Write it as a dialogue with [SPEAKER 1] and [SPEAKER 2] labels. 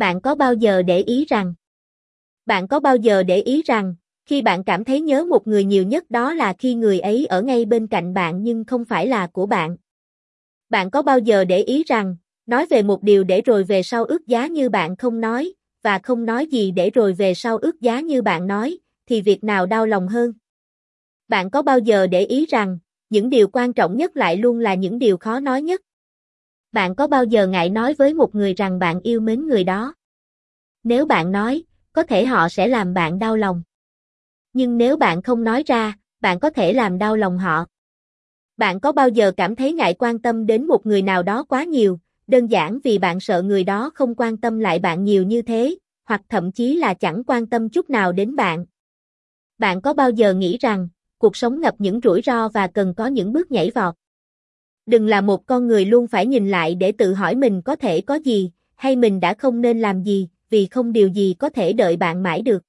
[SPEAKER 1] Bạn có bao giờ để ý rằng Bạn có bao giờ để ý rằng khi bạn cảm thấy nhớ một người nhiều nhất đó là khi người ấy ở ngay bên cạnh bạn nhưng không phải là của bạn. Bạn có bao giờ để ý rằng, nói về một điều để rồi về sau ước giá như bạn không nói, và không nói gì để rồi về sau ước giá như bạn nói, thì việc nào đau lòng hơn? Bạn có bao giờ để ý rằng, những điều quan trọng nhất lại luôn là những điều khó nói nhất? Bạn có bao giờ ngại nói với một người rằng bạn yêu mến người đó? Nếu bạn nói, có thể họ sẽ làm bạn đau lòng. Nhưng nếu bạn không nói ra, bạn có thể làm đau lòng họ. Bạn có bao giờ cảm thấy ngại quan tâm đến một người nào đó quá nhiều, đơn giản vì bạn sợ người đó không quan tâm lại bạn nhiều như thế, hoặc thậm chí là chẳng quan tâm chút nào đến bạn. Bạn có bao giờ nghĩ rằng, cuộc sống ngập những rủi ro và cần có những bước nhảy vọt? Đừng là một con người luôn phải nhìn lại để tự hỏi mình có thể có gì, hay mình đã không nên làm gì, vì không điều gì có thể đợi bạn mãi được.